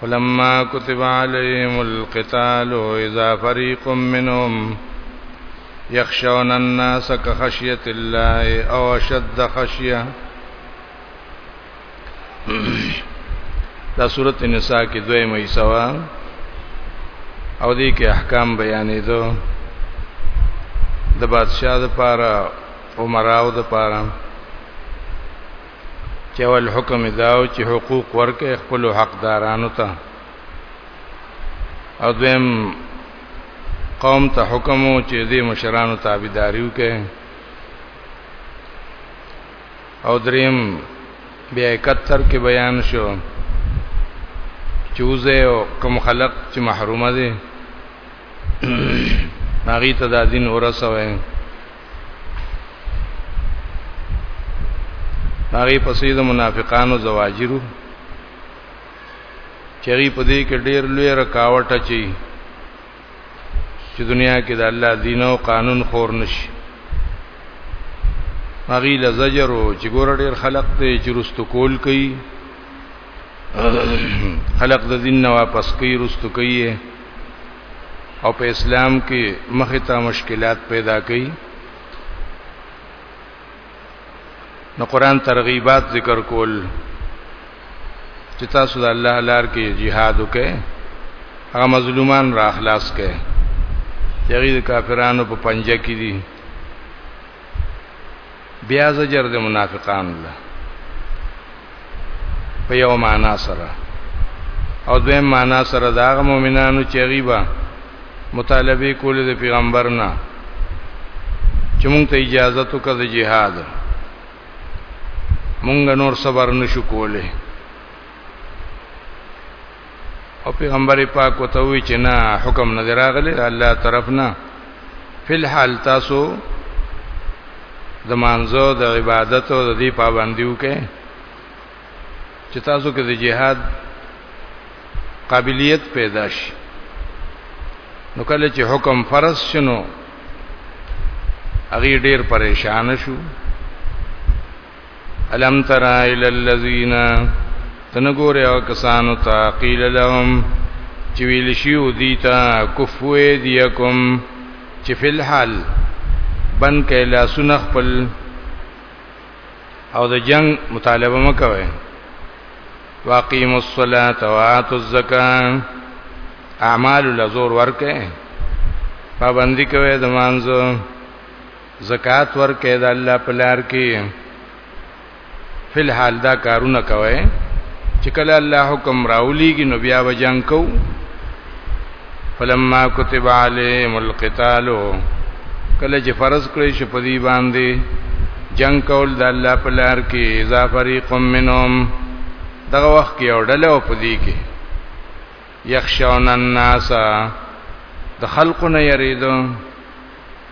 فلما كتب عليهم القتال إذا فريق منهم يخشون الناس كخشية الله أو شد خشية دا سورة النساء کې دوی مېسوا او دې کې احکام بیانې دو د بادشاہ د پاره عمراو د پاره چې ول حکم داو چې حقوق ورکه خپل حقدارانو ته او دیم قوم ته حکم او چې دې مشرانو تابعداري وکړي او دریم بیا 71 کې بیان شو چوزه او کم خلق چې محرومه دي هغه ته د دین ورسوي هغه پسې د منافقانو زواجرو چری په دې کې ډېر لوی رکاوټ اچي چې دنیا کې د الله دین او قانون خور نشي هغه ل زجر او چې ګور ډېر خلق ته چې رستو کول کوي خلق د دین نه واپس کوي رستو کوي او په اسلام کې مخې ته مشکلات پیدا کړي نو قران ترغیبات ذکر کول چې تاسو د الله لار کې jihad وکړئ هغه مظلومان را خلاص کړئ یغی د کافرانو په پنجه کې دي بیا زجر د منافقان له په یو معنا سره او دویم معنا سره دا غ مؤمنانو چې غیبا مطالبه کول د پیغمبر نه چې مونږ ته اجازه تو کړ د جهاد مونږ نور صبر نشو کوله او پیغمبر پاک وته وی چې نه حکم نه دراغلی الله طرف نه فل حال تاسو د مانزو د عبادت او د دې پابندیو کې چې تاسو کې د جهاد قابلیت پیدا شي نو کله چې حکم فرض شنو هغه ډیر پریشان شو الم تر الى الذين تنګور او کسانو ته قیل لهم چې ویل شیو دیتا کفو ایدیکم چې فی الحال بن کې لا سن خپل او د جنگ مطالبه مکوي واقیم الصلاة وآت الزکاة اعمال لزور ورکه پابندی کوي د مانځو زکات ورکې د الله په لار کې فل حال دا کارونه کوي چې کله الله حکم راولېږي نو بیا به جنگ کو فلما كتب عليهم القتال کله چې فرض کړی شي په دې باندې جنگ کول د الله په لار کې اذا فريق منهم دغه وخت کې اورډل او په دې کې يخشون الناس د خلقونه يريدون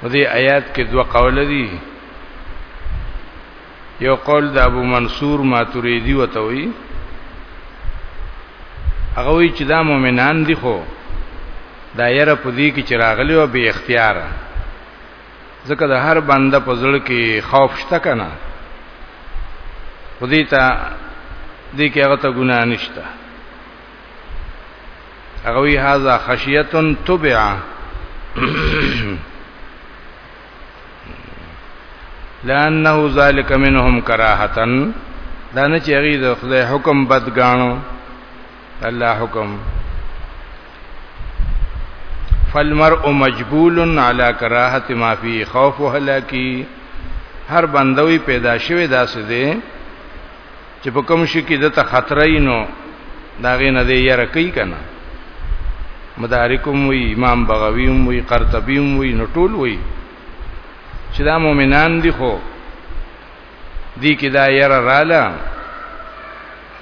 په دې آیات کې دوه قول دي یو قول د ابو منصور ماتوریدی وته وی هغه وی چې دا مؤمنان دي خو دا یره په دې کې چراغلی او به اختیار ځکه د هر بنده په ځل کې خوف شته کنه خو دې ته دې کې هغه ته ګناه نشته هغه وی هاذا خشیه تبعه لانه ذلك منهم کراهه دا نه چې هغه د خدای حکم بدګانو الله حکم فالمرء مجبول على کراهه ما فيه خوف هلاکی هر بندوی پیدا شوی داسې دی چې په کوم شي کې د ته خطر نو دا غي نه دی یره کوي کنه مدارکم وی امام بغوی هم وی قرطبی هم وی نو ټول وی چې دا مؤمنان دي خو دی کې دا یره رااله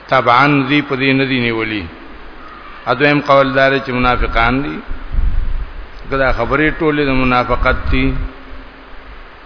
طبعا دی په دې نه دی نیولی اځم قولدار چې منافقان دي دا خبرې ټولې د منافقت دي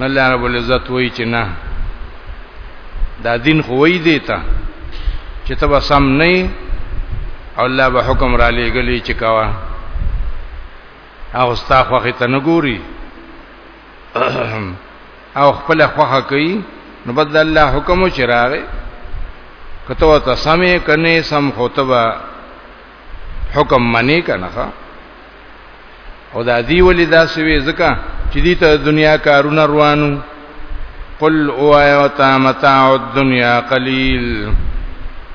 الله رب العزت وایي چې نه دا دین خو وی دیتا چې تبا سم نه او الله به حکم را لېګلی چې کاوه او ستا خوخه ته نګوري او خپل خوخه کوي نو بد الله حکم چراغه کته وته سمې کني سم خوتبه حکم منی کنه او دا دی ولې دا سوي ځکه چې دې ته دنیا کارونه روانو قل اوایا وتا متاع الدنیا قلیل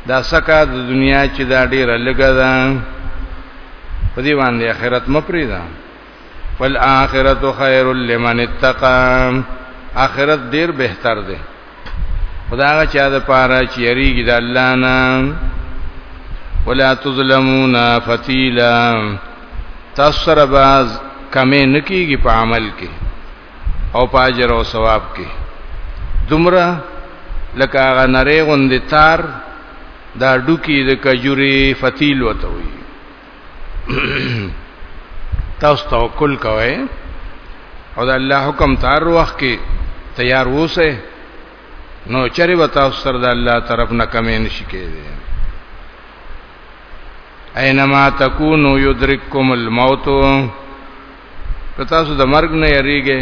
دا سکه د دنیا چې دا ډیره لګه ده په دې باندې آخرت مپری ده والآخرت خیر لمن اتقا آخرت ډیر بهتر دی خدای چا د پاره چې یریږي د الله نه ولا تظلمون فتیلا تاسو سره باز کمې نکیږي په عمل کې او په اجر او ثواب کې دومره لکه هغه نری غوندې تار دا ډوکی د کجوري فتیل وته وي تاسو توکل کوئ او د الله حکم تار وخت کې تیار اوسئ نو چرې وتا سره د الله طرف نه کمې نشي کېږي اينما تکونو یدرککم الموت که تاسو د مرګ نه یریږئ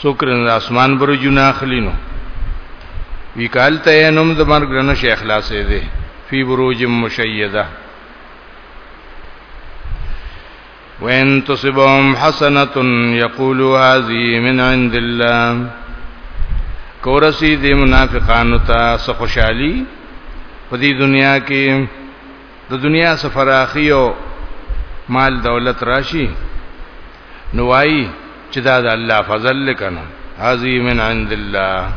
څوک د اسمان برجونه اخلي نو وی کال ته نوم د مرګ نه شي اخلاصې دي فی بروج مشیده وان تصبهم حسنه یقولوا هذه من عند الله کورسی دی منافقانو ته سخوشالی په دې دنیا کې د دنیا سفراخی او مال دولت راشي نو وایي چې دا د الله فضل لکنه هذه من عند الله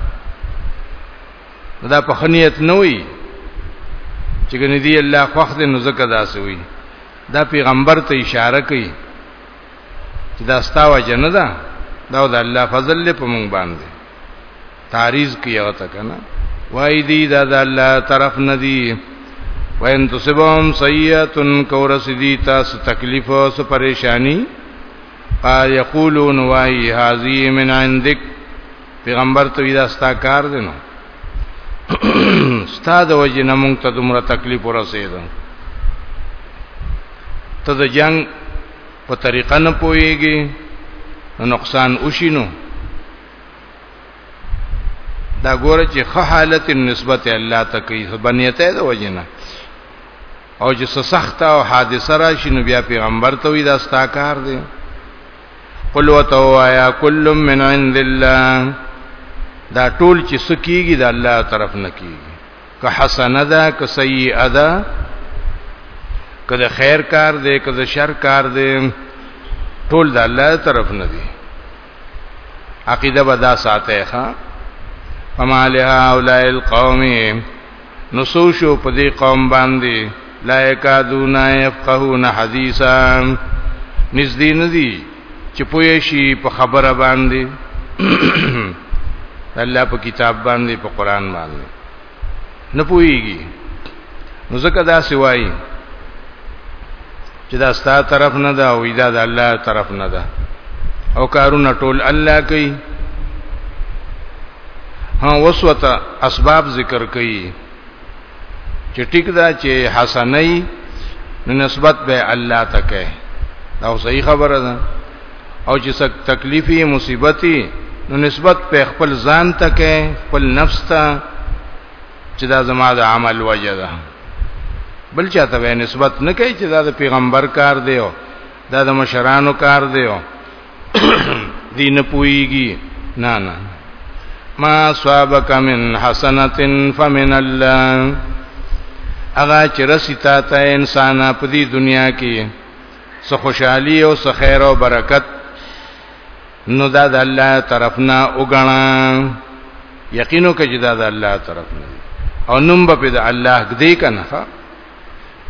دا په خنیت نه وي چې ګنې دی الله خوښ دې نو زکه داسې وي دا پیغمبر ته اشاره کوي چې دا ستاوه جندا دا د الله فضل په مونږ باندې تعریض کوي هغه ته کنه وای دی دا د الله طرف نه دی وین تصبهم سیئتن کور سدی تاسو تکلیف او سو پریشانی قال یقولون وای هذه من عندك پیغمبر ته دا ستا کار دی نو ستا د وجه نه مونږ ته دومره تکلیف ورسېد ته د جنگ په طریقه نه پويږي نقصان وشینو دا ګوره چې خه حالت نسبت الله ته کوي بنیته ده وجنه او چې سخت او حادثه راشي نو بیا پیغمبر ته وی دا ستا کار دی قل وتوایا کل من عند الله دا ټول چې سکیږي د الله طرف نه کیږي که حسنه ده که سیئه ده که د خیر کار دی که د شر کار دی ټول د الله طرف نه دی عقیده بدا ساته ښا فما لها اولئ القوم نسوشو په دې قوم باندې لا یکادون یفقهون حدیثا نزدې ندی چې پوه شي په خبره باندې الله په کتاب باندې په قران باندې نه پويږي نو زکه دا سوای چې دا ستاسو طرف نه ده او دا د الله طرف نه ده او کارونه ټول الله کوي ها وسوته اسباب ذکر کوي چې ټیک دا چې حسنی نو نسبت به الله ته کوي دا صحیح خبره ده او چې څک تکلیفي مصیبتي نو نسبت په خپل ځان ته کې خپل نفس ته چې دا زما د عمل وجه ده بل چاته به نسبت نه کوي چې دا د پیغمبر کار دی او دا د مشرانو کار دی او دین پويږي نه نه ما صابک من حسنت فمن الله اغا چې رسیتا ته انسان په دې دنیا کې څه خوشحالي او څه خیر او برکت نو دا د الله طرفنا وګڼه یقینو کې دا د الله طرفنا او نوم به د الله دې کنه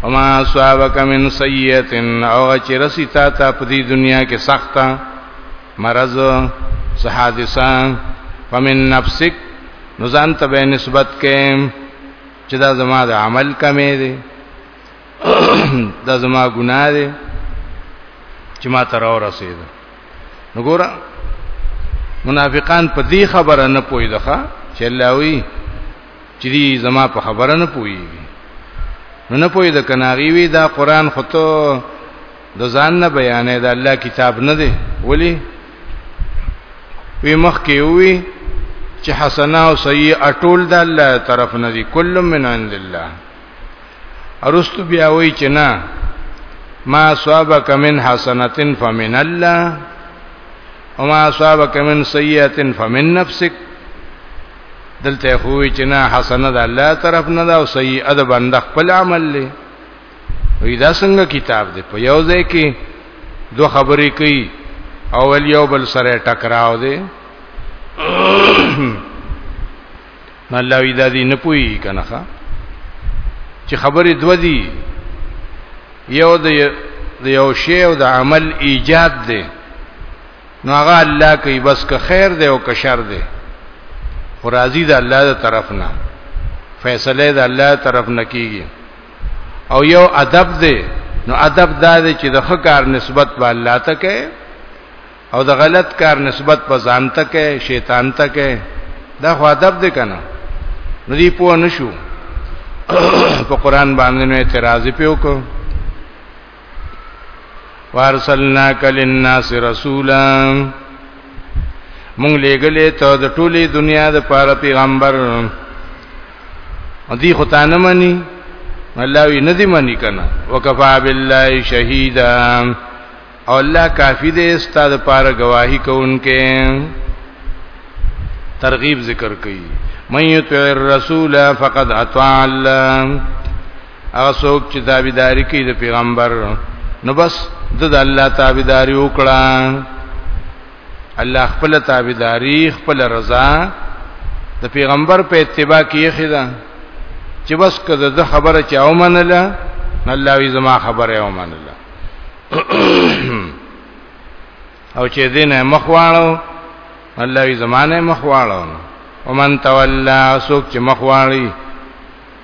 وما صابك من سيئه او چې رسی تا ته په دې دنیا کې سخته مرض حادثه فمن نفسك نو ځان ته به نسبت کې چې دا زما د عمل کمې دي دا زما ګناه دی چې ما تر اور رسید نو ګور منافقان په دې خبره نه پوي دغه چې الله وی چې دې زما په خبره نه پوي نو نه پوي د کناغي وی دا قران خو ته د ځان نه بیانې دا الله کتاب نه دی ولی وی مخ کې وی چې حسنه او سیئه ټول د الله طرف نه دي کله من عند الله ارستو بیا وای چې نه ما اصابک من حسنتن فمن الله وما اصابک من سیئتن فمن نفسک دلته خو چې نه حسنه د الله طرف نه ده او سیئه د بنده خپل عمل له وی دا څنګه کتاب دی په یو ځای کې دو خبرې کوي اول یو بل سره ټکراو دی نه الله وی دا دی نه پوي کنه ښا چې خبرې دو دي یو د یو شی او د عمل ایجاد دی نو هغه الله کوي بس که خیر دی او که شر دی خو راضی د الله د طرف نه فیصله د الله طرف نه کیږي او یو ادب دی نو ادب دا دی چې د خکار نسبت به الله ته کوي او د غلط کار نسبت په ځان ته کې شیطان ته کې دا خو ادب دی کنه نو دی په نشو په قران باندې نو اعتراض پیو کو وارسلنا کلناس رسولا مونږ لګلې ته د ټولي دنیا د پاره پیغمبر ادي خدای نه مني الله وی ندی منی کنه وکفا بالله شهیدا او الله کافی دې ستاد پاره گواہی کوونکې ترغیب ذکر کړي من یطع الرسول فقد اطاع الله هغه څوک چې تابعداري کوي د پیغمبر نو بس د الله تابعداري وکړه الله خپل تابعداري خپل رضا د پیغمبر په اتباع کې خدا چې بس کده د خبره چا ومنله الله وی زما خبره ومنله او چې دینه مخواړو الله ای زمانه مخواړو ومن تولى سوک چې مخواړي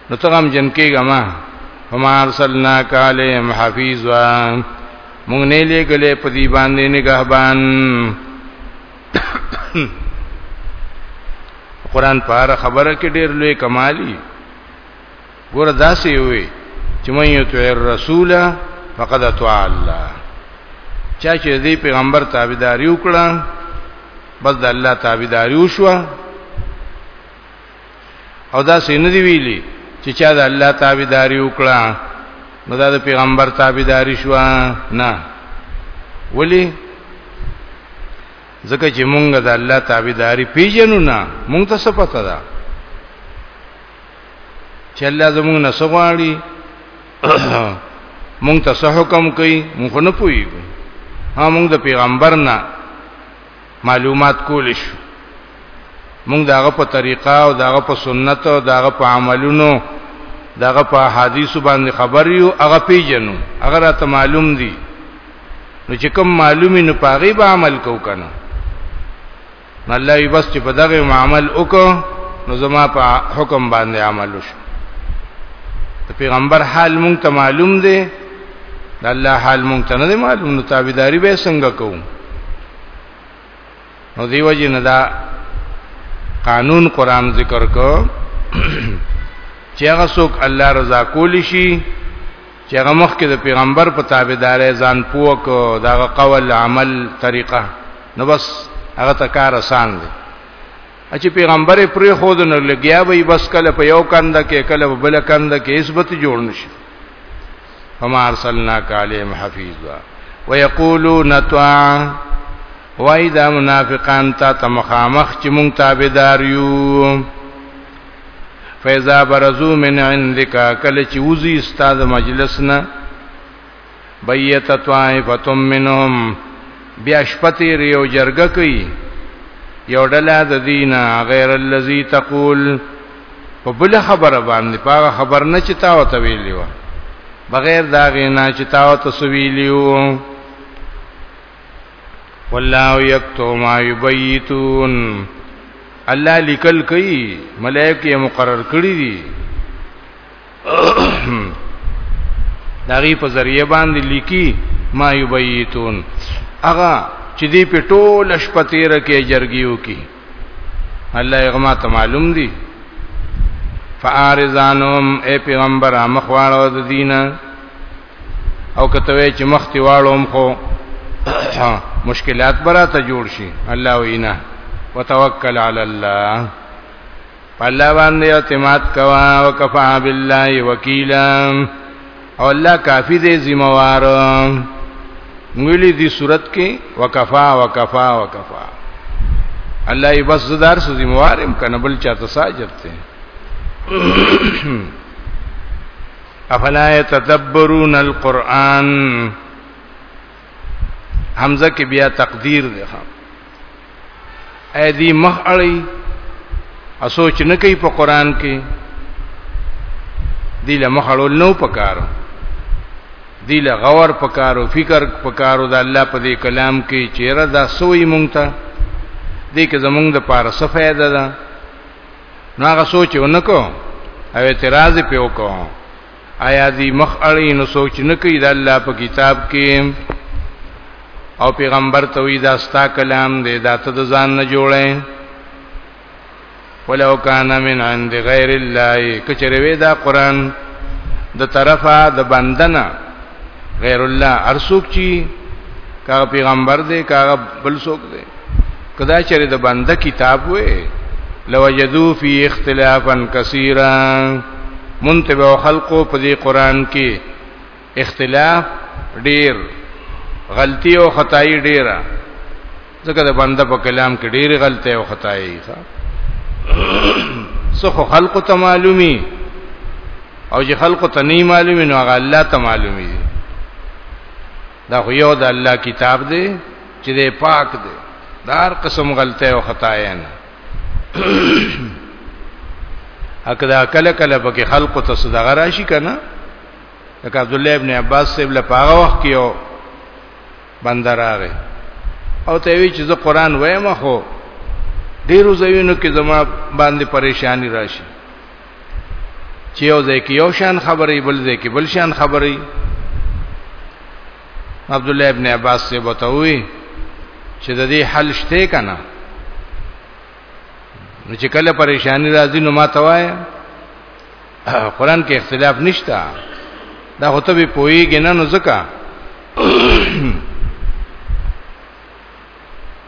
نو ته غم جن کېګه ما وما ارسلنا کاله حفیظا مونږ نه لګلې په دې باندې نگهبان قران په هر خبره کې ډېر لوی کمالي ګور داسې وي چې مې یو ته رسول فقد اطاع الله چا چې دې پیغمبر تابعداري وکړه بس د الله تابعداري وشو او دا سینې دی ویلي چې چا د الله تابعداري وکړه نو دا د پیغمبر تابعداري شو نه ولی ځکه چې مونږ د الله تابعداري پیژنو نه مونږ ته څه پته ده چې الله زموږ نه سغواړي مونږ ته څه حکم کوي مونږ نه پوهیږو ها مونږ د پیغمبر نه معلومات کول شو مونږ داغه په طریقه او داغه په سنت او داغه په عملونو داغه په حدیث باندې خبر یو هغه پیجنو هغه راته معلوم دي نو چې کوم معلومی نو پاغي به عمل کو کنه نو الله یې بس چې په دغه عمل وکړو نو زما په حکم باندې عمل وشو د پیغمبر حال مونږ ته معلوم دی د الله حال مونږ ته نه دی معلوم نو تابعداري به څنګه کوو نو دیو جن دا قانون قران ذکر کو چې هغه څوک الله رضا کولی شي چې هغه مخکې د پیغمبر په تابعدارې ځان پوه کو داغه قول عمل طریقه نو بس هغه ته کار آسان دی چې پیغمبر پرې خو د نو لګیا وي بس کله په یو کند کې کله په بل کند کې عزت جوړ نشي فما ارسلنا کالیم حفیظا ويقولون طاع وای دا منافقان تا تمخامخ چې مونږ تابعدار یو فیضا برزو من عندک کله چې وزي استاد مجلس نه بیت طائفه منهم بیا شپتی ریو جرګه کوي یو ډله د دینا غیر الذی تقول په بل خبره باندې پاغه خبر نه چې تا وته ویلی و بغیر دا غینا چې تا وته سویلیو والله یکتو ما یبیتون الله لیکل کوي ملائکه مقرر کړی دي داغي په ذریعہ باندې لیکي ما یبیتون هغه چې دی په ټول شپه تیر کې جرګیو کې الله یې غما ته معلوم دي فارزانهم اے پیغمبر مخواړو د دینه او کته وی چې مخ تی واړوم خو مشکلات براته جوړ شي الله وینا وتوکل علی الله الله باندې اعتماد کوا او کفا بالله وکیلا او الله کافی دې ذمہ وار مولي دي صورت کې وکفا وکفا وکفا الله یې بس زدار سو ذمہ وارم کنه بل چاته ساجت ته افلا يتدبرون القرآن حمزه کې بیا تقدیر دی ښا اې دې مخ اړي اسوچ نه کوي په قران کې دې له مخ اړول نو پکارو دې له غور پکارو فکر پکارو د الله په دې کلام کې چیرې دا سوې مونږ ته دې کې زمونږ د پاره څه فائدہ ده نو هغه سوچ ونکو او اعتراض په وکړو آیا دی مخ اړی نو سوچ نه کوي د الله په کتاب کې او پیغمبر ته وی دا ستا کلام دی دا ته د ځان نه جوړې ولو کان من عند غیر الله کچره وی دا قران د طرفه د بندنه غیر الله ارسوک چی کا پیغمبر دی کا بل سوک دی کدا چېرې د بنده کتاب وې لوجدو فی اختلافا کثیرا منتبه خلقو په دې قران کې اختلاف ډیر غلطي او خدای ډیره ځکه د بنده په کلام کې ډیره غلطي او خدای ښه سخ خلق ته معلومي او چې خلق ته نه معلومي نو هغه الله ته معلومي دا خو یو د الله کتاب دی چې دې پاک دې دار قسم غلطه او خطا یې نه اکدا کله کله پکې خلق ته صدقه راشي کنه لکه عبد الله ابن عباس سیب له پاغه وخت کې یو بندر راغی او ته وی چې زه قران وایم خو ډیرو ځایونو کې زما باندې پریشانی راشي چې یو ځای کې یو شان خبرې بل ځای کې بل شان خبرې عبد الله ابن عباس سے بتوي چې د دې حل شته کنه نو چې کله پریشانی راځي نو ما توای قرآن کې اختلاف نشتا دا هوته به پويږي نه نو ځکه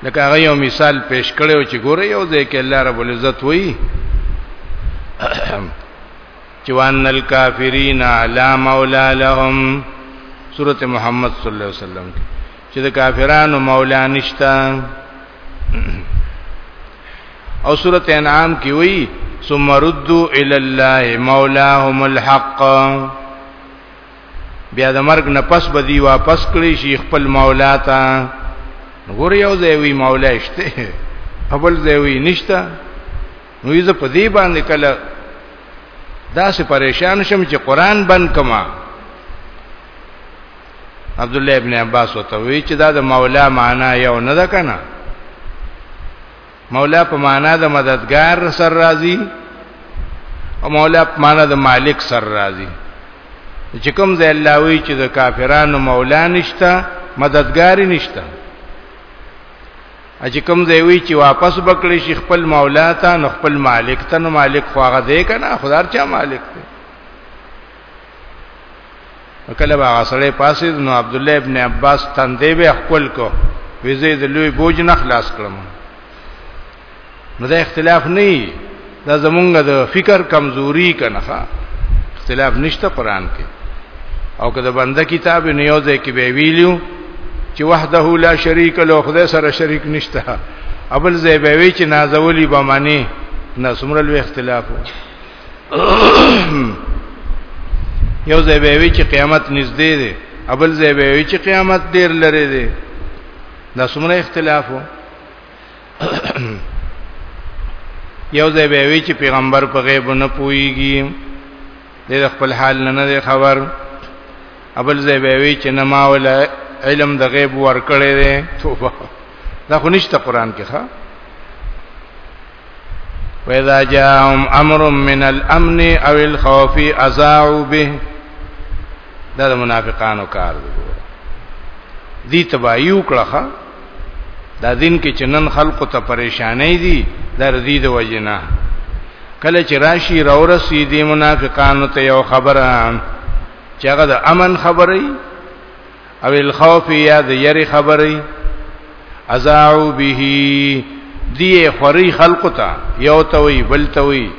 لکه هغه یو مثال پیش کړو چې ګوره یو ځای کې الله رب العزت وایي چې وان الکافرین علی مولا لهم سوره محمد صلی الله علیه وسلم چې د کافرانو مولا نشتا او سوره انعام کې وایي ثم ردوا الى الله مولاهم الحق بیا د مرګ نه پس به دی واپس کړی شي خپل مولا ته ګور یو ځای وی مولا شته خپل ځای وی نشته نو یې په دې باندې کله دا سه پریشان شم چې قران بند کما عبد الله ابن عباس وته وی چې دا د مولا معنا یو نه ده کنه مولا په معنا د مددگار سر راضي او مولا په معنا د مالک سر راضي چې کوم ځای الله وی چې د کافرانو مولا نشتا مددگار نشتا چې کوم ځای وی چې واپس بکړي شي خپل مولا ته نو خپل مالک ته نو مالک خو هغه دی کنه خدای چا مالک دی کله به غسړې پاسې نو عبد الله ابن عباس تندې به خپل کو ویزه د لوی بوج نه خلاص کړم نو دا اختلاف نه دا زمونږ د فکر کمزوري کنه اختلاف نشته قران کې او کله بنده کتاب نیوځه کې به ویلیو چې وحده لا شریک له خدای سره شریک نشته ابل زیبوی چې نازولی به معنی نه سمرل اختلاف یو ځای به وی چې قیامت نږدې دی ابل ځای به وی چې قیامت ډیر لري دی دا څومره اختلاف وو یو ځای به وی چې پیغمبر په غیب نه پويږي د خپل حال نه نه خبر ابل ځای به وی چې نه ما ولا علم د غیب ورکړې ده توبه دا خو نشته قران کې ښا واذا جاءهم امر من الامن او الخوف اذاعوا به دا د منافقانو کار دی دي تبایو کړه دا دین کې چنن خلقو ته پریشانې دي در دې د وجنا کله چې راشي راورسي دي منافقانو ته یو خبره چې هغه د امن خبرې او الخوف یا د یری خبرې ازاعو به دی خوري خلق ته یو توي بل توي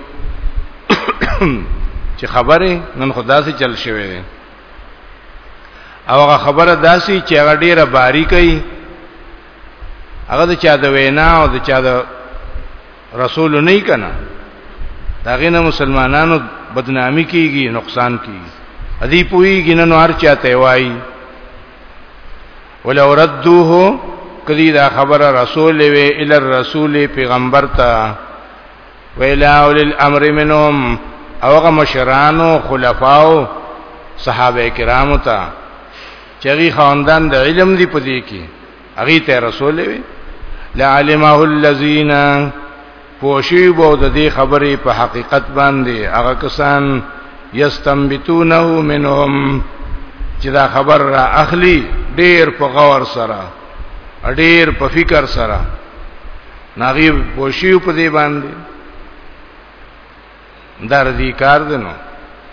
چې خبره نن خدا سي چل شوی دی او هغه خبره داسي چې هغه ډیره باریکي هغه د چا د وینا او د چا د رسول نه کنا داغه نه مسلمانانو بدنامی کیږي نقصان کیږي ادي پویږي نن هر چاته وای ولو ردوه کدی دا خبره رسول وی ال الرسول پیغمبر ته ویلا اول الامر منهم اوغه مشرانو خلفاو صحابه کرامو ته چغي خواندان د علم دی پدې کې هغه ته رسول وي لعلمه الذين پوشی بو د دې خبرې په حقیقت باندې هغه کسان یستنبتونه منهم چې دا خبر را اخلي ډیر په غور سره ډیر په فکر سره ناغي پوشی په دې باندې دا رضی کار دی نو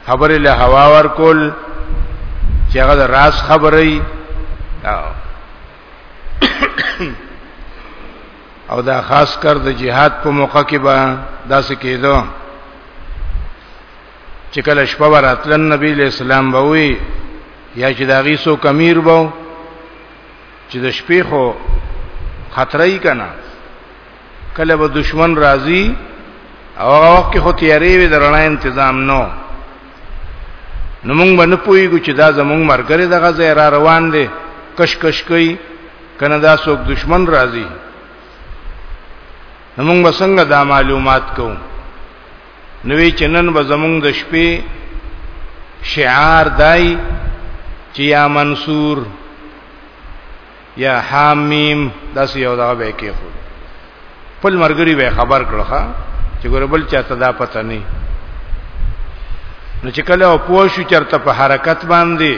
خبرې له هوا ور کول چې هغه راز خبرې او دا خاص کر د جهاد په موقع کې به داسې کېدو چې کله شپه وراتلن نبی له اسلام به وي یا چې دا غیسو کمیر بو چې د شپې خو خطرې کنا کله به دشمن راځي او هغه وخت کې خو تیارې وي درنه تنظیم نو نو موږ باندې پویګو چې دا زموږ مرګره دغه ځای را روان دي کش کش کوي کنه دا څوک دشمن راځي نو موږ وسنګ دا معلومات کوو نوې چنن به زموږ د شپې شعار دای چې یا منصور یا حامیم داس یو دا به کې خو خپل مرګري به خبر کړو ښا چې ګوربل چاته دا پته نه نو چې کله او پوه شو چرته په حرکت باندې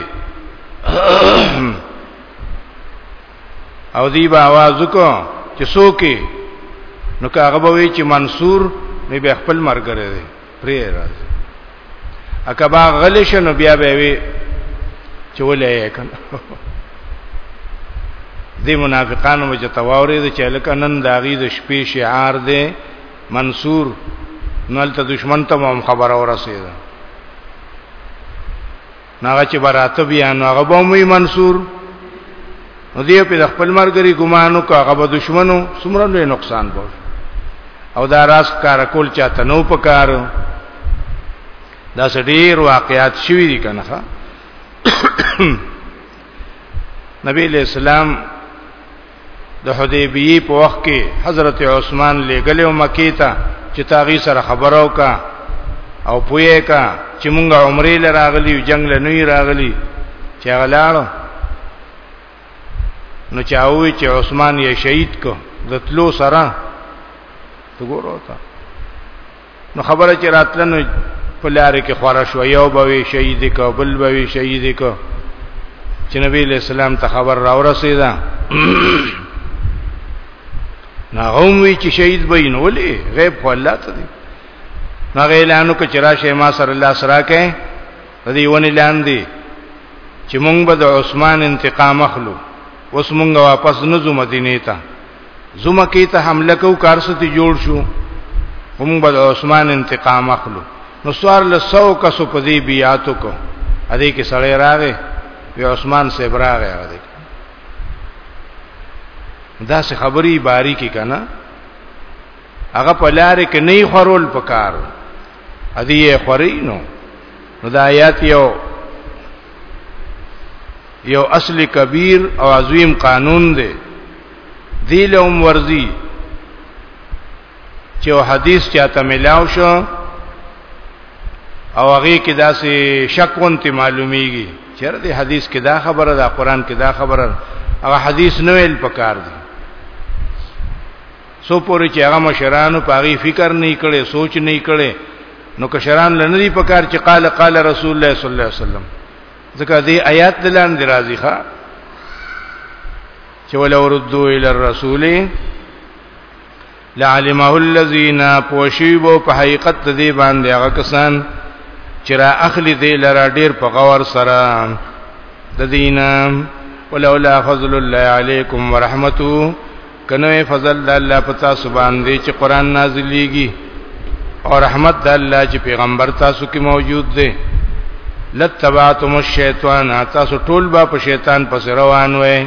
او دی با आवाज وکړو چې څوک نو کاغه به وی چې منصور نو به خپل مرګره دی پرې راځي اکه با غلی شنو بیا به وي چې ولې کنه دې منافقانو مجه تواورې د چلک نن داغي د شپې شعار دې منصور نلته دشمن ته هم خبر اورسېده نو هغه چې براته بیا نو هغه به مې منصور نو دی په خپل مرګري ګمانو کا هغه به دشمنو سمره لوی نقصان به او دا راس کار کول چاته نو پکار دا سړي واقعات شوي دي کنه نبی علیہ السلام د حدیبیه په وخت کې حضرت عثمان لګلو مکی ته چې تاغي سره خبرو کا او پوهه کا چې مونږه عمرې لراغلی جنگ لنوی راغلی چې غلاړو نو چاوي چې عثمان یې شهید کو د تلو سره وګورو تا نو خبره چې راتلنو په لار کې خورا شو یو به شهید کو بل به شهید کو چې نبی له سلام ته خبر را ورسیدا نا هم وی چې شهید بین ولی غیب خو الله ته دی نا غیلانو کې چرآ شه ما سره الله سره کې دې ونی لاندې چې مونږ به د عثمان انتقام اخلو اوس مونږ واپس نزو مدینه ته زما کې ته حمله کو کارستی جوړ شو هم بد عثمان انتقام اخلو نو سوار له 100 کسو په دې بیاتو کو ا دې کې سړی راغی یو عثمان سے براغه راغی دا څه خبري باری کې کنه هغه په لار کې نه خورول پکار ا دې یې خوري نو نو دا آیات یو یو اصل کبیر او عظیم قانون دی دی لهم ورزی چې او حدیث چاته ملاو شو او هغه کې داسې شکون ته معلومیږي چې د حدیث کې دا خبره ده قران کې دا خبره هغه حدیث نو ویل پکار دي سو پوری چې هغه مشرانو پاغي فکر نه کړي سوچ نه کړي نو کشران لنه دي پکار چې قال قال رسول الله صلی الله علیه وسلم ځکه دې آیات دلان درازي ښا چې ولو ردو ال الرسول لعلمه الذين پوشيبو په حقیقت دې باندې هغه کسان چې را اخلي دې لرا ډیر په غور سره د دینه ولولا فضل الله علیکم ورحمته کنه فضل الله پتا سبحان دې چې قران نازلېږي او رحمت د الله چې پیغمبر تاسو کې موجود دی لتبعتم الشیطان تاسو ټول به په شیطان پس روان وئ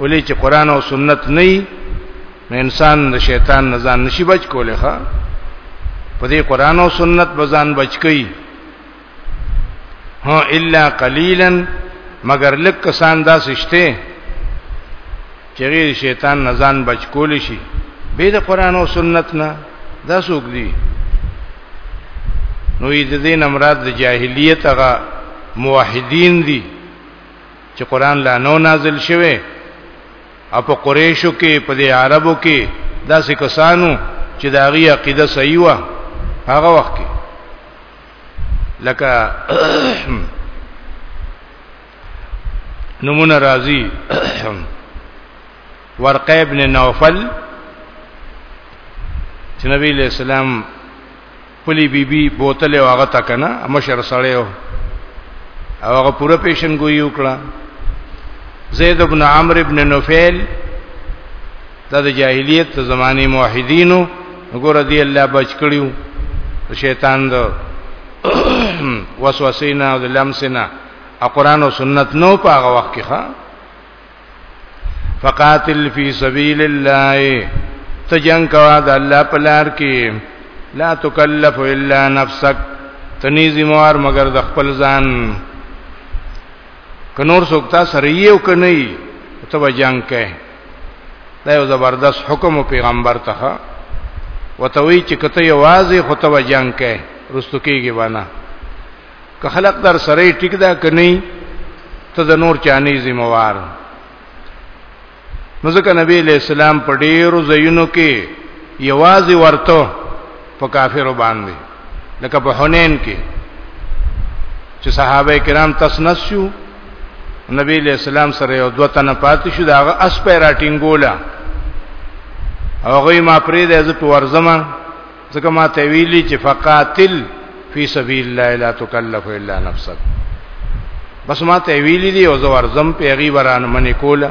ولې چې قران او سنت نه نو انسان د شیطان نه ځان نشي بچ کولای ښا په دې قران او سنت بزان بچ کی ها الا قليلا مگر لک کسان دا سشته چې غیر شیطان نزان بچ کول شي به د قران او سنت نه دا سوق دي نو دې دین امراد د جاهلیت هغه موحدین دي چې قران لا نو نازل شوه او په قریشو کې په دې عربو کې داسې کسانو چې دا غي عقیده صحیح و هغه وخت کې لکه نمونه راضی ورقه ابن نوفل چې نبی له سلام پلی بیبي بی بوتل او هغه تکنه مشر سره او هغه پوره پیشن گوئی وکړه زید ابن عمرو ابن نوفل دا د جاهلیت د زمانه موحدینو وګور دی الله بچ کړیو شیطان د وسوسینا او د لمسنا قرآن او سنت نو په هغه وخت کې ښا فقاتل فی سبیل الله ته جنگ کوا د الله په لار کې لا تکلف الا نفسک تنیزی موار مگر د خپل ځان کنور سوکتا سره یو کني ته جنگ کوي دا یو زبردست حکم او پیغمبر ته وتوی چې کته یوازې خو ته جنگ کې رستو کېږي باندې که خلق در سره ټیک دا کني ته د نور چانی ذمہوار نو ځکه نبی علیہ السلام په ډیرو ځایونو کې یوازې ورته په کافرو باندې لکه په حنین کې چې صحابه کرام تسنسو نبی له اسلام سره یو دوه تنه پاتې شو داغه اسپیراټینګولا هغه ما پرې د عزت ورزما ځکه ما ته ویلي چې فقاتل فی سبیل الله لا تکلف الا نفسک بس ما ته ویلي دی او زوار زم پیغي وران منی کوله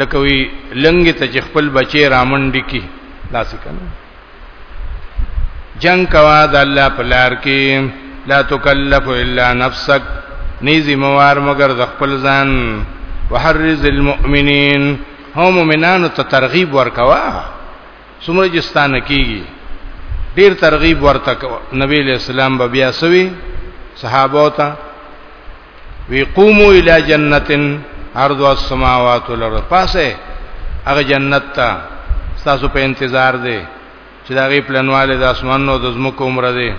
لکه وی لنګ ته چې خپل بچي رامنډي کی داسې کنه جنگ کوا د الله په لار کې لا تکلف الا نفسك ني زموار مگر د خپل ځان وحرز المؤمنين هم مؤمنانو ته ترغیب ورکوا څومره جستان کیږي ډیر ترغیب ورته نبی له اسلام بیا سوي صحابه ته وی قومو الی جنتن ارض السماوات والارض پاسه هغه جنت ته تاسو په انتظار دی چې دا غي پلانواله د اسمانونو د زمکو عمر دی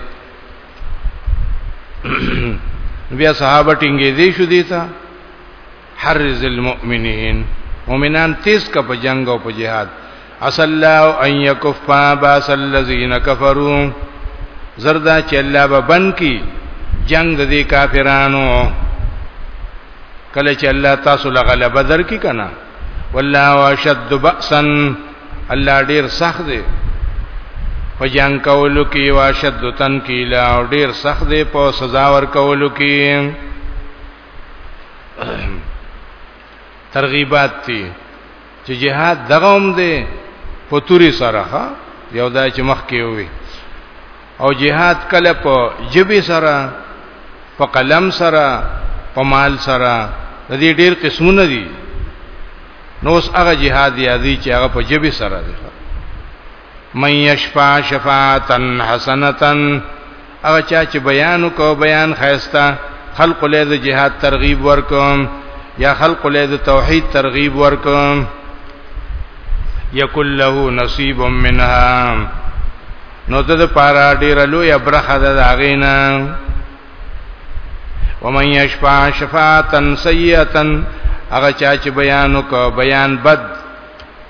بیا صحابه ټینګې دي شو دي تا حرز المؤمنین مؤمنان تیز کا په جنگ او په جهاد اصل الله ان يكف باس الذين كفروا زردا چې الله به بن کی جنگ د دې کافرانو کله چې الله تاسو له غلبه درکې کنا والله واشد باسا الله ډیر سخت دی په جنگ کولو کې واشد تنکیلا او ډیر سخت دی په سزا ور کولو کې ترغیبات دي چې جهاد دغه هم دی په توري سره ها یو دا چې مخ کې وي او جهاد کله په جبي سره په قلم سره په مال سره د دې ډېر قسمونه دي نو اوس هغه جهاد یادی چې هغه په جبي سره دی من یشفع شفاعتا حسنتا هغه چا چې بیان کو بیان خیستا خلق له د جهاد ترغیب ورکوم یا خلق له د توحید ترغیب ورکوم یکل له نصیب منها نو د پارا ډیر لوی برخه د اغینا ومن یشفع شفاعتا سیئه هغه چا چې بیان کو بیان بد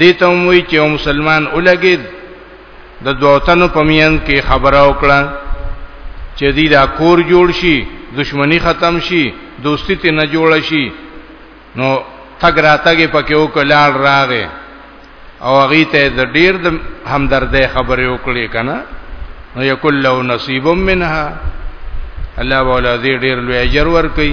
دې ته وی چې یو مسلمان ولګید د دوتنو پمین کې خبره وکړه چې دې دا کور جوړ شي دشمنی ختم شي دوستی ته نه جوړ شي نو تګ راتګې پکې وکړل راغې او هغه ته د ډیر د همدردې خبرې وکړې کنه نو یکل لو نصیب منها الله ولا دې ډیر لوی اجر ورکړي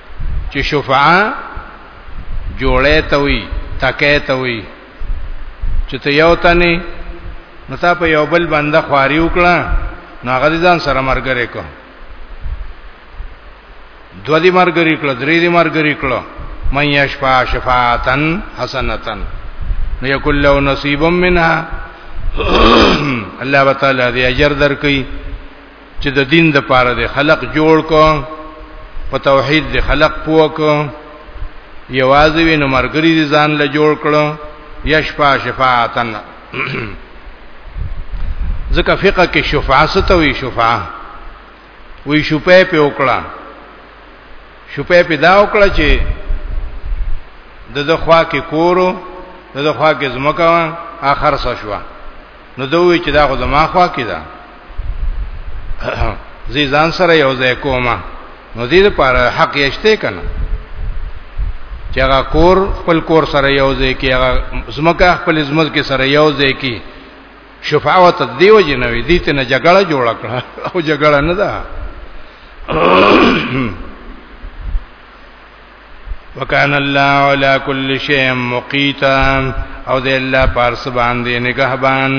چې شفعه جوړه ته وي تکه ته وي چې ته یو تنه نو تا په یو بل باندې خواري وکړه نو هغه ځان سره مرګره کو دو دې مرګري کړه درې دې مرګري کړه من یشفا شفاعتن حسنتن نو یکل له نصیب منها الله تعالی دې اجر درکړي چې د دین د پاره د خلق جوړ کو په توحید د خلق پوک یوازې وینو مرګري دي ځان له جوړ کړو یشفا شفاعتن ځکه فقہ کې شفاعت ته وی شفاعت وی شپه په وکړه شپه په دا وکړه چې د دخوا کې کورو د دخوا کې زمکا اخر سشوا نو دوی چې دا خو زما خوا کې ده زی ځان سره یو ځای کومه نو دې لپاره حق یشته کنه چې هغه کور خپل کور سره یو ځای کې هغه زمکه خپل زمز کې سره یو ځای کې شفاعت دیو جنوي دې ته نه جګړه جوړ کړه او جګړه نه ده وکان الله علی کل شیء مقیتا او د الله پارس باندې نگهبان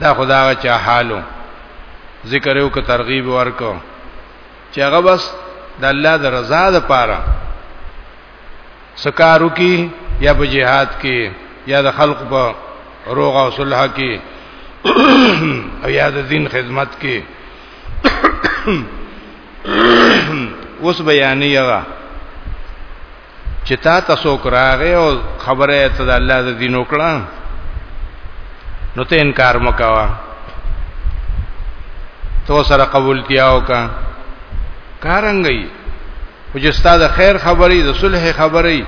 دا خدا چا حالو ذکر یو ک ترغیب ورکو چې هغه بس د الله د رضا د پاره سکارو کی یا په جهاد کې یا د خلق په روغ او صلح کې او یا د دین خدمت کې اوس بیانې هغه چې تا تاسو کراغه او خبره ته د الله د دین وکړه نو ته انکار مکوا تو سره قبول کیاو کا کارنګي او چې ستاسو خیر خبري د صلح خبري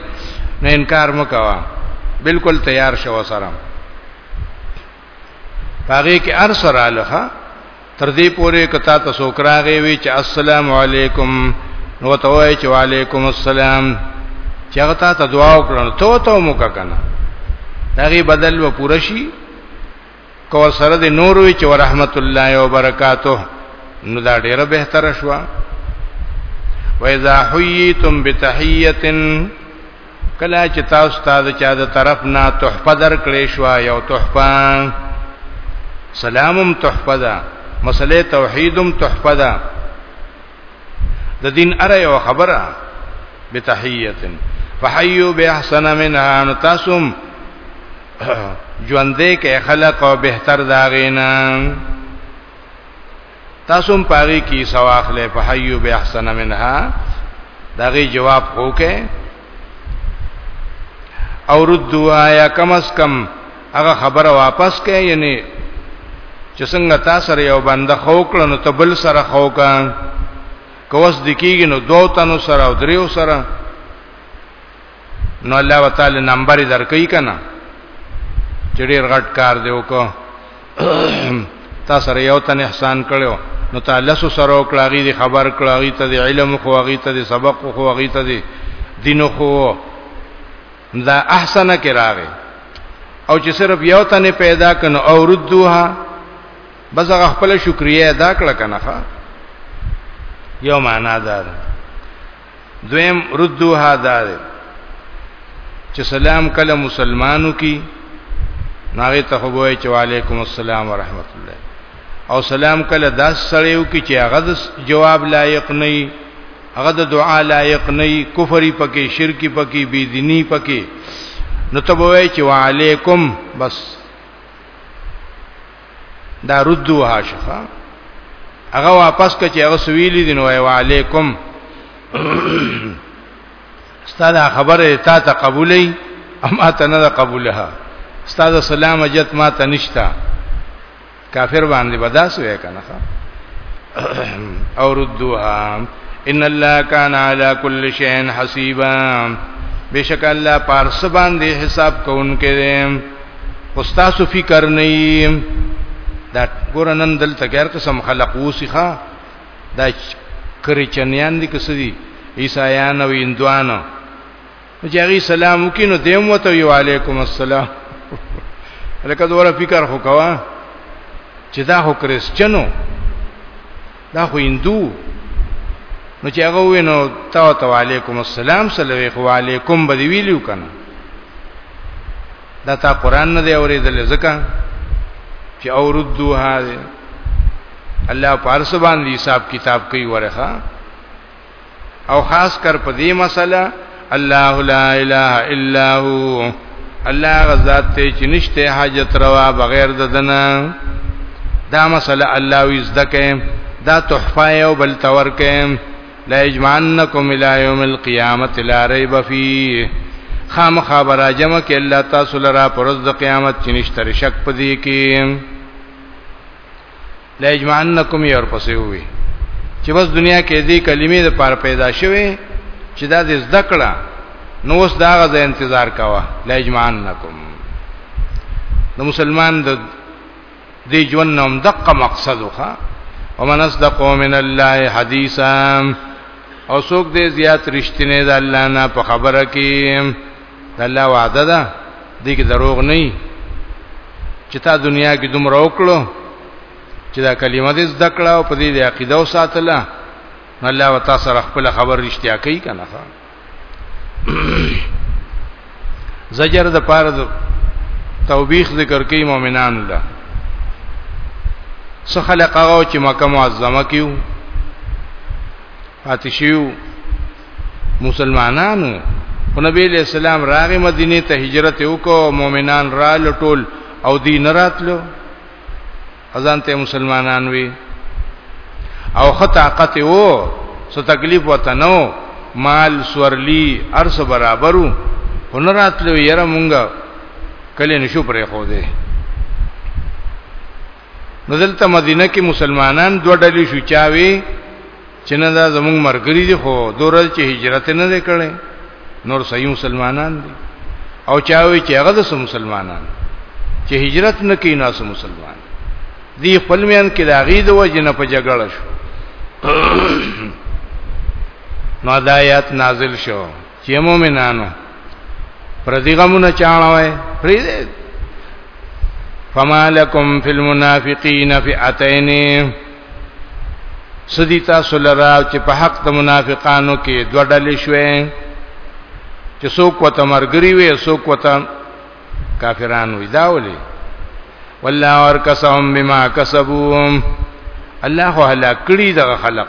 نه انکار مکوا بالکل تیار شو سره پاغه کې ارسر الها تر دې پورې کتا ته سوکراغه وی چې السلام علیکم نو ته وای چې وعلیکم السلام چې هغه ته دعا وکړل ته ته مو کنه دغه بدل و پوره شي کو سره د نور وی چې ورحمت الله و برکاتو نو دا ډیره بهتره شو و اذا حییتم بتحیه کله چې تاسو ته د چا د طرف نه تحفه درکړې شو یو تحفه سلامم تحفه ده مسله توحیدم تحفه ده د دین اره یو خبره بتحیه فحیو باحسن منها ان تاسو ژوندې کې خلق او بهتر داغینا تاسو هم پاره کی سواخله په حیو به احسن منها دغه جواب هوکه او ردوا یا کم اس کم هغه خبره واپس کړي یعنی چې څنګه تاسو سره یو بنده خوکل نو تبل سره خوکا کوس دکیږي نو دوه تنو سره او دریو سره نو الله وتعالى نمبر درکې کنا چې ډېر غټ کار دی وکړو تا سره یو تن احسان کړو نو تا لسو سره وکړاغي دي خبر کړاغي ته دي علم خو غي ته دي سبق خو غي ته دي دین خو دا احسن کې راغی او چې صرف یو تن پیدا کنو او ردوها بس هغه خپل شکریا ادا کړ کنه یو معنا ده دویم ردو هاذا چې سلام کله مسلمانو کی ناغه ته وای چې وعلیکم السلام ورحمت الله او سلام کله داس سړیو کی چې هغه جواب لایق نه هغه د دعا لایق نه کفری پکې شرکی پکې بی دینی پکې نو ته وای چې وعلیکم بس دا ردوها شفا هغه واپس کچې هغه سویلی دین وای وعلیکم استاد خبره تا ته قبولې اما ته نه قبولها استاد سلام اجت ما ته نشتا کافر باندې بداس وې کنه او ردوها ان الله کان علی کل شیء حسیبا بشک الله پارس باندې حساب کوونکې استاسو فکر نه دا ګور نن دلته غیر قسم خلق وسخه دا کرچنیان دي کسدي عیسایان او هندوان چې هغه سلام وکینو دیم وته یو علیکم السلام لکه دوره فکر خو کوا چې دا هو کرسچنو دا خو هندو نو چې هغه وینو تا ته وعليكم السلام سلوي خو عليكم بدی ویلو کنه دا تا قران نه دی اورېدل ځکه چې اوردوها الله پارس باندې حساب کتاب کوي ورخه او خاص کر په دې مسله الله لا اله الا هو الله غزاد ته چې نشته حاجت روا بغیر د دنا دا مسله الله وی زدکه دا تحفه او بل تورکه لا اجمعنکم الى یوم القیامت لا ریب فیه خام خبر اجم کې الله تاسو لرا پرز د قیامت چې نشته شک پدې کې لا اجمعنکم یور پسې وي چې بس دنیا کې دې کلمې د پاره پیدا شوه چې دا دې زده کړه نو اوس دا غزه انتظار کاوه لا اجمعنکم نو مسلمان د دې ژوند نوم دقه مقصد وخا ومن اصدق من الله حدیثا او څوک دې زیات رښتینه ده الله نه په خبره کې الله وعده ده دې کې دروغ نه چې تا دنیا کې دومره وکړو چې دا کلمه دې زده کړه او په دې د عقیده او ساتله الله وتا سره خپل خبر رښتیا کوي کنه زجر د پاره د توبیخ ذکر کوي مؤمنان له څه خلق هغه چې مکه معظمه کیو فاتشیو مسلمانانو او نبی علیہ السلام راغی مدینه ته هجرت وکاو مؤمنان را لټول او دین راتلو اذان ته مسلمانان وی او خطا قطع وو څه تکلیف وته نو مال سورلی ارس برابرو هنراتلو یره مونږه کله نشو پرې خو دې نو دلته مدینه کې مسلمانان دوه ډلې شو چاوي چې نه دا زمونږ مرګري دي خو دورل چې هجرت نه دی کړي نور صحیح مسلمانان دي او چاوي چې هغه د مسلمانان چې هجرت نه کوي ناس مسلمان دی خپل میان کې لاغي د وجنه په جګړه شو نو دایات نازل شو چې مؤمنانو پردي غمونه چاړوي پری فما لکم فی المنافقین فئتین سدی تاسو لرا چې په حق د منافقانو کې دوه ډلې شوې چې څوک وته مرګري وي څوک وته کافران وي دا ولي والله ورکسهم بما کسبوا الله هو هلاک کړي دغه خلق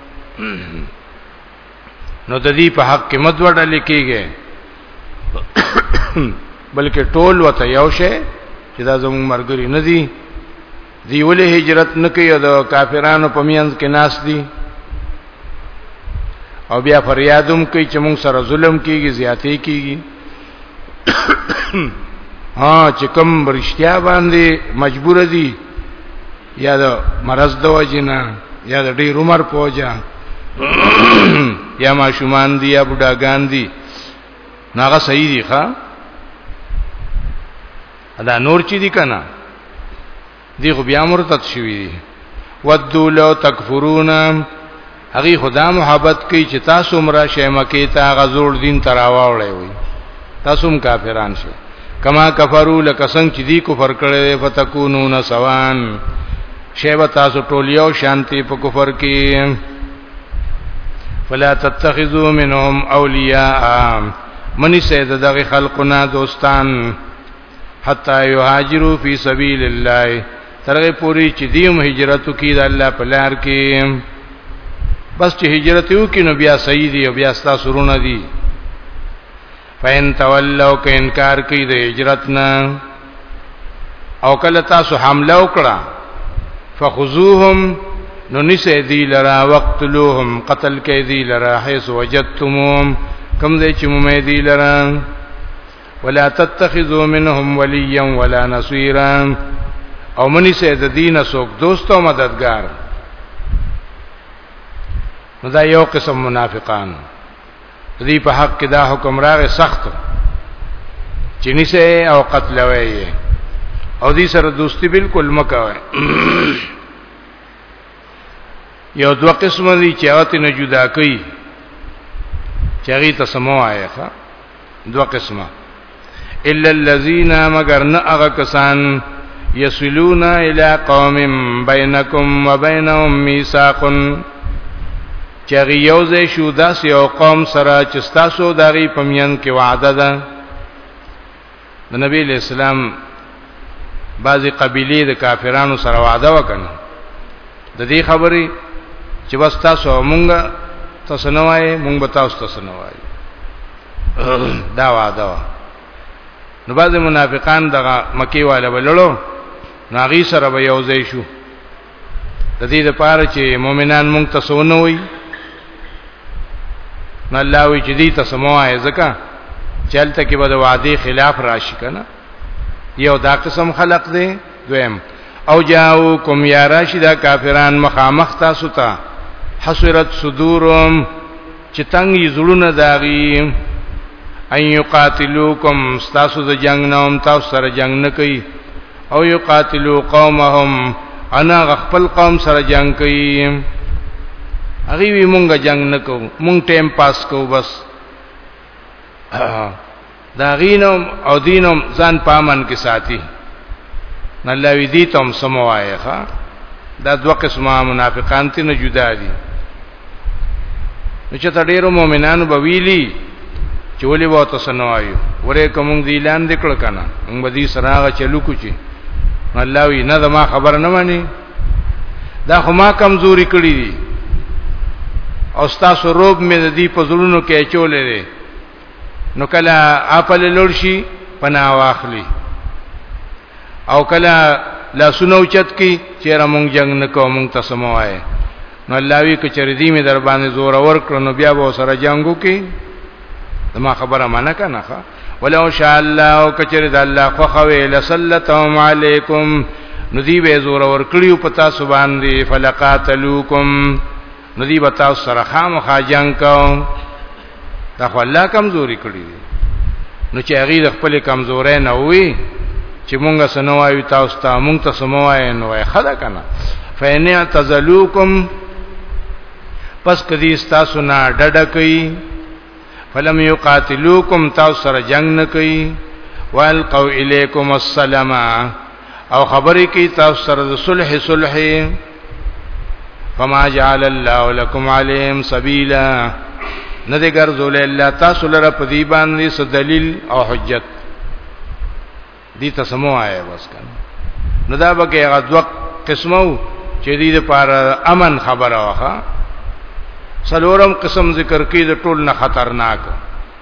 نو د دې په حق کې مدوړ لیکيږي بلکې ټول وته یو شی چې دا زموږ مرګري نه دي دی ولې هجرت نه کوي د کافرانو په میانځ کې ناس دي او بیا فریادوم کوي چې موږ سره ظلم کیږي زیاتې کیږي ها چې کوم برشتیا باندې مجبور دي یا د مرض د وجنه یا د ډیر عمر په وجه یا ماشومان دي یا بډاګان دي ناغه صحیح دي ښا دا نور چی دي کنه دی خو بیا مرتد شوی دي ودو لو تکفرون هغه خدا محبت کوي چې تاسو مرا شې مکه ته غزور دین تراواولې وي تاسو هم کافران شئ کما کفرو لکه څنګه چې دی کفر کړي فتكونون سوان شیبه تاسو ټولیو شانتی په کفر کې فلا تتخذوا منهم اولیاء منی سید دغه خلقنا دوستان حتا یهاجروا فی سبیل الله ترغه پوری چې دیم هجرت کی د الله په لار کې بس چې هجرت یو کې نو بیا صحیح دی او بیا ستا سرونه دی فین تولوا ک انکار کی د هجرت نه او کله تاسو حمله وکړه فخذوهم نو نسه دی لرا وقتلوهم قتل کې دی لرا حيث وجدتموهم کم دې چې مې دی لرا ولا تتخذوا منهم وليا ولا نصيرا او منی سه د دین سوک دوست او مددگار نو دا یو قسم منافقان دې په حق کې دا حکم راغې سخت چې نشه او قتل وایي او دې سره دوستی بالکل مکوي یو دو قسم دي چې هغه نه جدا کوي چې هغه ته سمو آیا دو قسمه الا الذين مگر نه هغه کسان يصلون الى قوم بينكم وبينهم ميثاق چغی یوځې شو داس یو قوم سره چې تاسو دغه پمین کې وعده ده د نبی له اسلام بعضی قبیله د کافرانو سره وعده وکړه د دې خبرې چې بس تاسو مونږه تاسو نه وایي مونږ به تاسو تاسو نه وایي دا وعده وا نو بعضی منافقان دغه مکی والا بللو ناغي سره به یو ځای شو د دې لپاره چې مؤمنان مونږ ته سونه وي نو الله وی چې دې ته سموای ځکه چلته کې به د وعده خلاف راشي کنه یو دا قسم خلق دی دویم او جاو کوم یا راشدا کافران مخامخ تاسو ته تا حسرت صدورهم چې تنګي زړونه داغي ان یقاتلوکم تاسو د جنگ نوم تاسو سره جنگ نه کوي او یقاتلوا قومهم انا غخپل قوم سره جنگ کوي هغه وی مونږه جنگ نکو مونږ ټیم پاس کو بس دا غینم او دینم ځان پامن کې ساتي الله وی دي تم سموایخه دا دوه قسمه منافقان ته نه جدا دي نو چې ډیرو مؤمنانو به ویلي چې ولې وو تاسو نه وایو ورې کوم دی لاندې کړ کنه موږ به دې سراغه چلو کوچی الله وی نه زما خبر نه مانی دا خو ما کمزوري کړی دي او تاسو روب مې د دې په زړونو کې چولې دي نو کله خپل لور شي پناه واخلي او کله لا سنو چت کی چیرې مونږ جنگ نکو مونږ ته سموای نو الله وی کچری دی می در باندې زور اور کړو نو بیا به سره جنگو کی ما خبره منه کنه ولو شاء الله او کچری د الله خو خوي لسلتهم علیکم نو دی به زور اور کړیو پتا سبحان دی فلقاتلوکم نو دی بتا سره خامخا جنگ کاو دا خو الله کمزوري کړی نو چې هغه د خپل کمزورې نه وي چې مونږه سنوایو تاسو ته مونږ ته سموای نو وای خدا کنه فین اعتزلوکم پس کدی تاسو نه ډډه کوي فلم یقاتلوکم تاسو سره جنگ نه کوي والقوا الیکم السلام او خبرې کوي تاسو سره د صلح صلح فما جعل الله لكم عليهم سبيلا ندی ګرځول الله تاسو لره په دې باندې څه دلیل او حجت دې تاسو مو آیا بس کړه نو دا به کې غدوق قسمو چې دې لپاره امن خبره وخه سلورم قسم ذکر کې د ټول نه خطرناک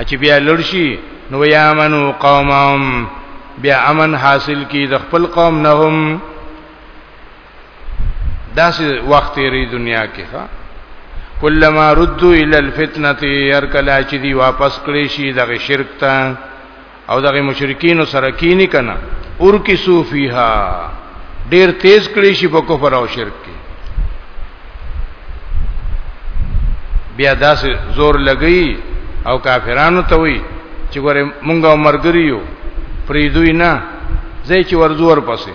اچ بیا لړشي نو یامنو قومهم بیا امن حاصل کی د خپل قوم نه هم داسې وخت یې دنیا کې ښا کلمہ ردو الی الفتنه هر کله چې دی واپس کړی شي د شرک ته او دغه مشرکین سره کینی کنه اور کی صوفیها ډیر تیز کړي شي په کفر او شرک کې بیا داس زور لګی او کافرانو ته وی چې ګوره مونږه مرګریو پریدوی نه زې چې ورزور پسې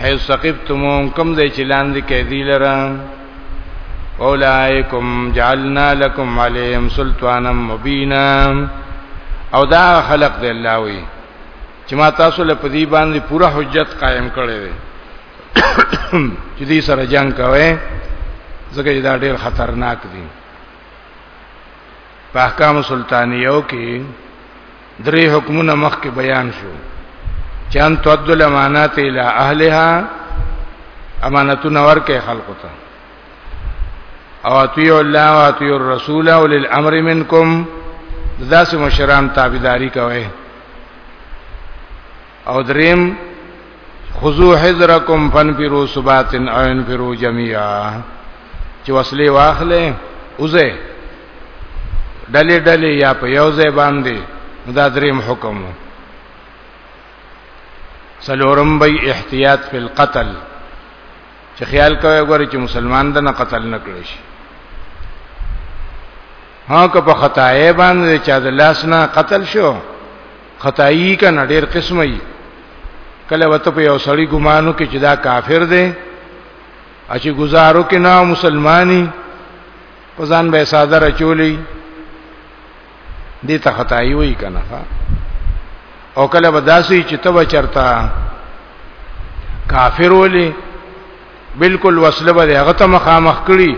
هي سقفتمون کوم ځای چې لاندې کې دی لره اولائکم جعلنا لكم عليهم سلطانا مبینا او دا خلق دی الله وی چې ما تاسو له پدی باندې پوره حجت قائم کړی دی چې دې سره جنگ کوي ځکه دا ډېر خطرناک دی په احکام سلطانیو کې درې حکمونه مخکې بیان شو چان تعد الامانات الى اهلها امانتونه ورکه خلقو ته او اطیع الله او اطیع الرسول او للامر منکم ذاس مشران تابعداري کوي او دریم خذو حذرکم فنفروا ثبات او انفروا جميعا چې وسلې واخلې اوزه ډلې ډلې یا په یو ځای باندې دا دریم حکم سلورم بی احتیاط فی القتل چې خیال کوي غواړي چې مسلمان د نه قتل نکړي شي ها که په خطاې باندې چا د لاس نه قتل شو خدای کنه ډیر قسمه ای کله وته په یو سړی ګمانو کې چې دا کافر دی اچي گزارو کې نه مسلمانی په ځان به ساده رچولې دې ته خدای وای کنه او کله بداسي چې تب چرتا کافر ولې بالکل وسله به هغه ته مخامخ کړي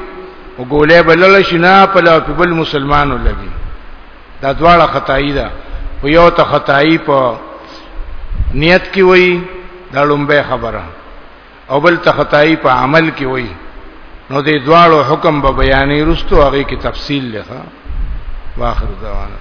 او ګولې بلل شي نه په لا په بل مسلمانو لګي دا دواړه خدای ده او یو ته خدای په نیت کې وای دا لومبه خبره او بل ته خدای په عمل کې وای نو دې دواړو حکم به بیانې رستو هغه کې تفصیل لخوا واخر دعوانا